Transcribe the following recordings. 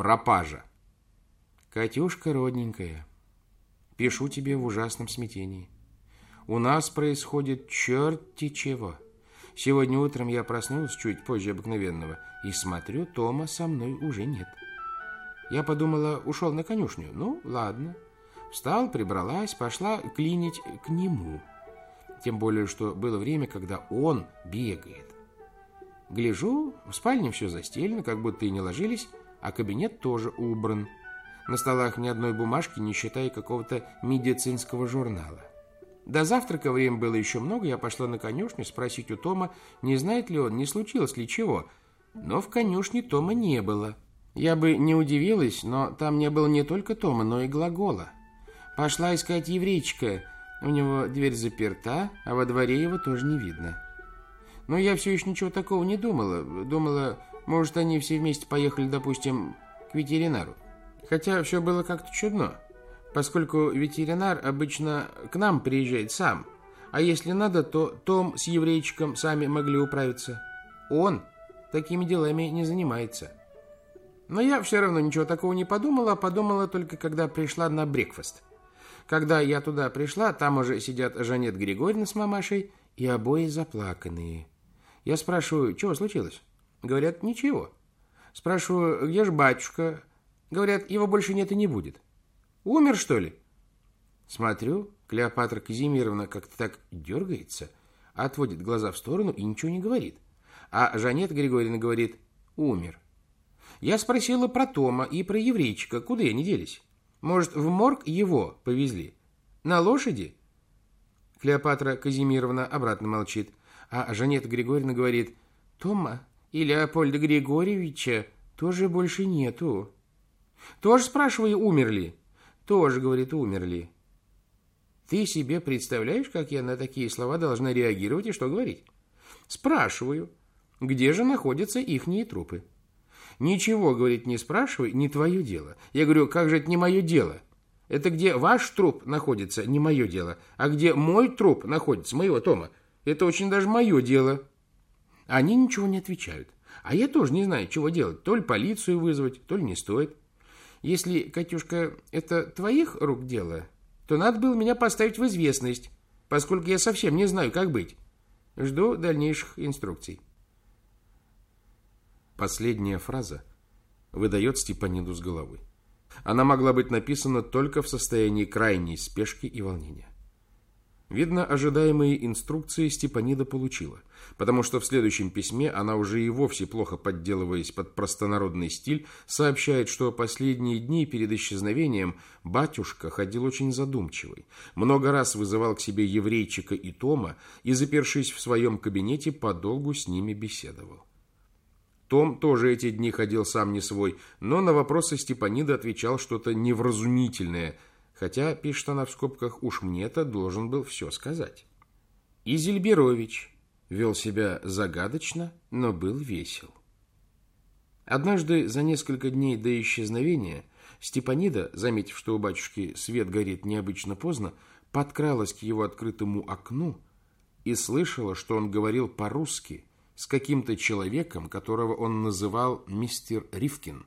пропажа. Катюшка родненькая, пишу тебе в ужасном смятении. У нас происходит черти чего. Сегодня утром я проснулась чуть позже обыкновенного и смотрю, Тома со мной уже нет. Я подумала, ушел на конюшню. Ну, ладно. Встал, прибралась, пошла клинить к нему. Тем более, что было время, когда он бегает. Гляжу, в спальне все застелено, как будто и не ложились, а кабинет тоже убран. На столах ни одной бумажки, не считая какого-то медицинского журнала. До завтрака время было еще много, я пошла на конюшню спросить у Тома, не знает ли он, не случилось ли чего. Но в конюшне Тома не было. Я бы не удивилась, но там не было не только Тома, но и глагола. Пошла искать еврейчика. У него дверь заперта, а во дворе его тоже не видно. Но я все еще ничего такого не думала. Думала, может, они все вместе поехали, допустим, к ветеринару. Хотя все было как-то чудно, поскольку ветеринар обычно к нам приезжает сам. А если надо, то Том с еврейчиком сами могли управиться. Он такими делами не занимается. Но я все равно ничего такого не подумала, подумала только, когда пришла на брекфаст. Когда я туда пришла, там уже сидят Жанет Григорьевна с мамашей и обои заплаканные. Я спрашиваю, чего случилось? Говорят, ничего. Спрашиваю, где же батюшка? Говорят, его больше нет и не будет. Умер, что ли? Смотрю, Клеопатра Казимировна как-то так дергается, отводит глаза в сторону и ничего не говорит. А Жанет Григорьевна говорит, умер. Я спросила про Тома и про еврейчика, куда они делись. Может, в морг его повезли? На лошади? Клеопатра Казимировна обратно молчит, а Жанета Григорьевна говорит, Тома и Леопольда Григорьевича тоже больше нету. Тоже, спрашиваю, умерли? Тоже, говорит, умерли. Ты себе представляешь, как я на такие слова должна реагировать и что говорить? Спрашиваю, где же находятся ихние трупы? Ничего, говорит, не спрашивай, не твое дело. Я говорю, как же это не мое дело? Это где ваш труп находится, не мое дело. А где мой труп находится, моего Тома, это очень даже мое дело. Они ничего не отвечают. А я тоже не знаю, чего делать. То ли полицию вызвать, то ли не стоит. Если, Катюшка, это твоих рук дело, то надо было меня поставить в известность, поскольку я совсем не знаю, как быть. Жду дальнейших инструкций. Последняя фраза выдает Степаниду с головы. Она могла быть написана только в состоянии крайней спешки и волнения. Видно, ожидаемые инструкции Степанида получила, потому что в следующем письме она уже и вовсе плохо подделываясь под простонародный стиль, сообщает, что последние дни перед исчезновением батюшка ходил очень задумчивый, много раз вызывал к себе еврейчика и Тома и, запершись в своем кабинете, подолгу с ними беседовал. Том тоже эти дни ходил сам не свой, но на вопросы Степанида отвечал что-то невразумительное, хотя, пишет она в скобках, уж мне-то должен был все сказать. И Зельберович вел себя загадочно, но был весел. Однажды за несколько дней до исчезновения Степанида, заметив, что у батюшки свет горит необычно поздно, подкралась к его открытому окну и слышала, что он говорил по-русски – с каким-то человеком, которого он называл мистер Ривкин.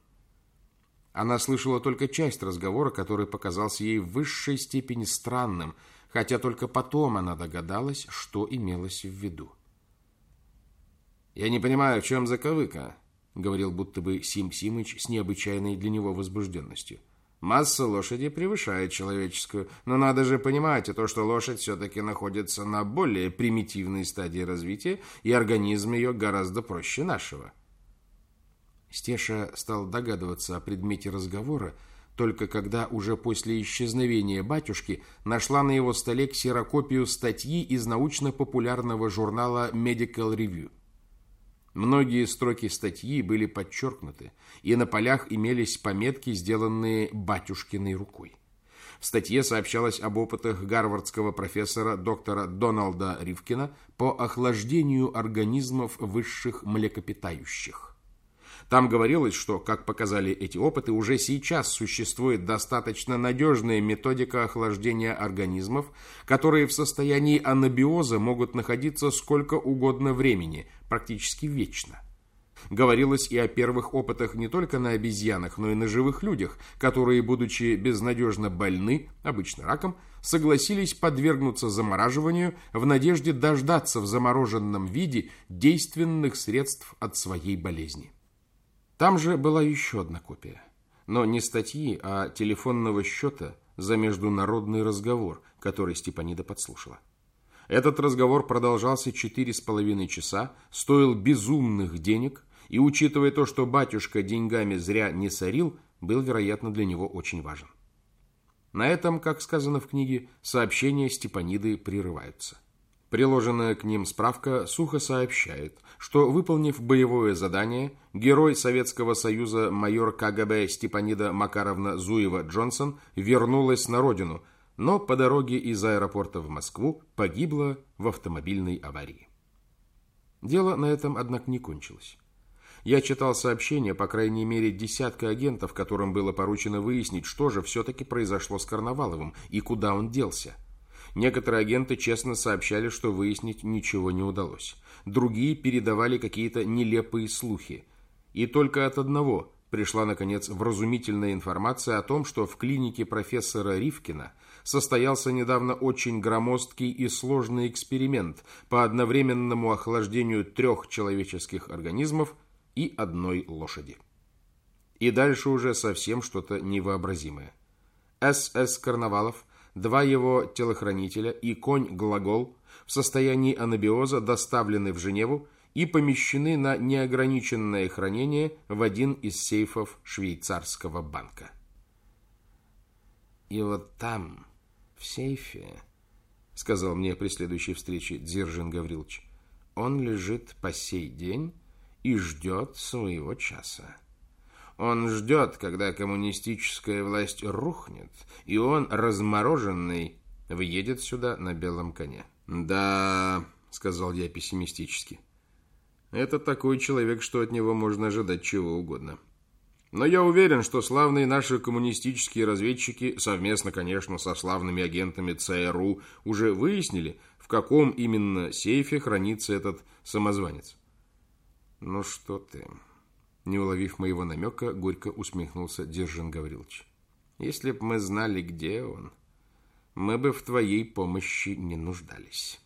Она слышала только часть разговора, который показался ей в высшей степени странным, хотя только потом она догадалась, что имелось в виду. «Я не понимаю, в чем заковыка», — говорил будто бы Сим Симыч с необычайной для него возбужденностью. Масса лошади превышает человеческую, но надо же понимать и то, что лошадь все-таки находится на более примитивной стадии развития, и организм ее гораздо проще нашего. Стеша стал догадываться о предмете разговора, только когда уже после исчезновения батюшки нашла на его столе ксерокопию статьи из научно-популярного журнала Medical Review. Многие строки статьи были подчеркнуты, и на полях имелись пометки, сделанные батюшкиной рукой. В статье сообщалось об опытах гарвардского профессора доктора Доналда Ривкина по охлаждению организмов высших млекопитающих. Там говорилось, что, как показали эти опыты, уже сейчас существует достаточно надежная методика охлаждения организмов, которые в состоянии анабиоза могут находиться сколько угодно времени, практически вечно. Говорилось и о первых опытах не только на обезьянах, но и на живых людях, которые, будучи безнадежно больны, обычно раком, согласились подвергнуться замораживанию в надежде дождаться в замороженном виде действенных средств от своей болезни. Там же была еще одна копия. Но не статьи, а телефонного счета за международный разговор, который Степанида подслушала. Этот разговор продолжался четыре с половиной часа, стоил безумных денег и, учитывая то, что батюшка деньгами зря не сорил, был, вероятно, для него очень важен. На этом, как сказано в книге, сообщения Степаниды прерываются. Приложенная к ним справка сухо сообщает, что, выполнив боевое задание, герой Советского Союза майор КГБ Степанида Макаровна Зуева-Джонсон вернулась на родину, но по дороге из аэропорта в Москву погибла в автомобильной аварии. Дело на этом, однако, не кончилось. Я читал сообщения, по крайней мере, десятка агентов, которым было поручено выяснить, что же все-таки произошло с Карнаваловым и куда он делся. Некоторые агенты честно сообщали, что выяснить ничего не удалось. Другие передавали какие-то нелепые слухи. И только от одного пришла, наконец, вразумительная информация о том, что в клинике профессора Ривкина состоялся недавно очень громоздкий и сложный эксперимент по одновременному охлаждению трех человеческих организмов и одной лошади. И дальше уже совсем что-то невообразимое. СС Карнавалов, два его телохранителя и конь-глагол в состоянии анабиоза доставлены в Женеву и помещены на неограниченное хранение в один из сейфов швейцарского банка. И вот там, в сейфе, сказал мне при следующей встрече Дзержин Гаврилович, он лежит по сей день и ждет своего часа. Он ждет, когда коммунистическая власть рухнет, и он, размороженный, въедет сюда на белом коне. «Да», — сказал я пессимистически, — «это такой человек, что от него можно ожидать чего угодно». Но я уверен, что славные наши коммунистические разведчики, совместно, конечно, со славными агентами ЦРУ, уже выяснили, в каком именно сейфе хранится этот самозванец. «Ну что ты?» Не уловив моего намека, горько усмехнулся Держин Гаврилович. «Если б мы знали, где он, мы бы в твоей помощи не нуждались».